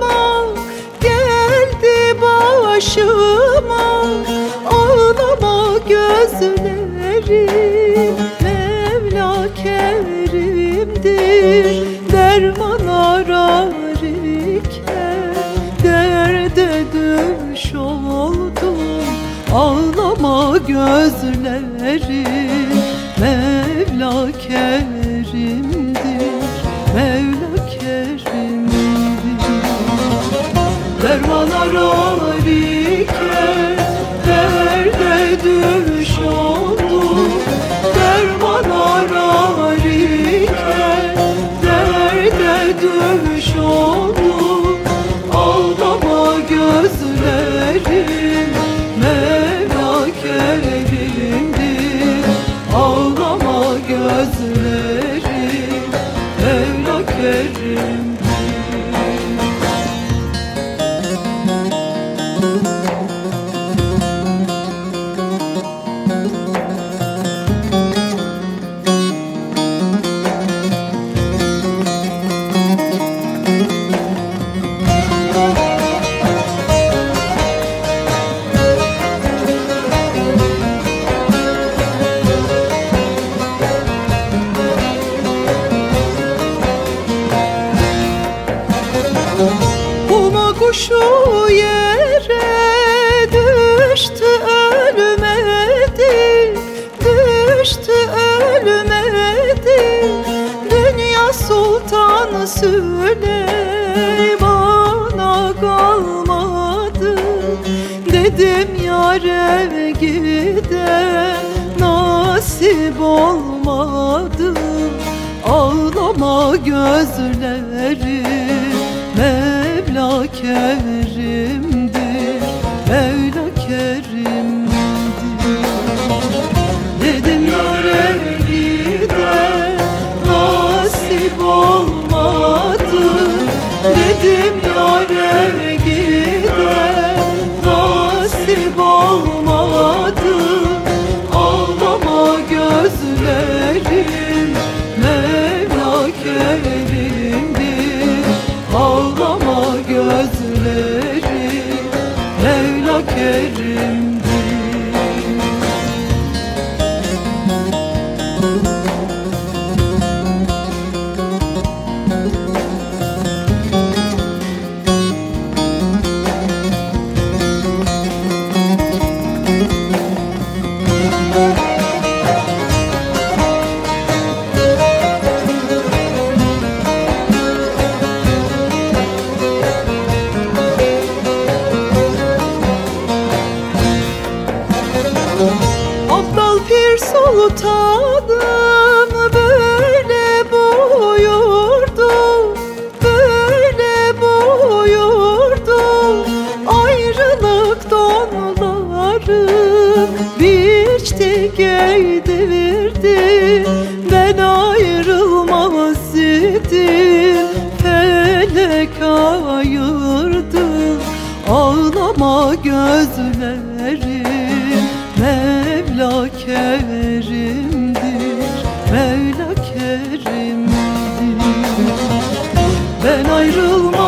başıma Geldi başıma Ağlama gözlerim Mevla kerimdir Derman arar iken Derde düş oldum. Ağlama gözlerim Mevla kerimdir Mevla Mevla kuşu yere düştü ölmedi. Düştü ölmedi. Dünya sultanı Süleyman'a kalmadı. Dedim yare gide nasip olmadı. Ağlama gözlerim kerimdir Mevla kerimdir Dedim yâre gide nasip olmadı. Dedim yâre gide nasip olmadı. Ağlama gözlerim Mevla kerimdir. Ağlama Abdal Pir Sultanım böyle buyurdu Böyle buyurdu. Ayrılık donları biçti giydirdi. Ben ayrılmaz idim Felek ayırdı Ağlama gözlerim Mevla kerimdir Mevla kerimdir Ben ayrılmaz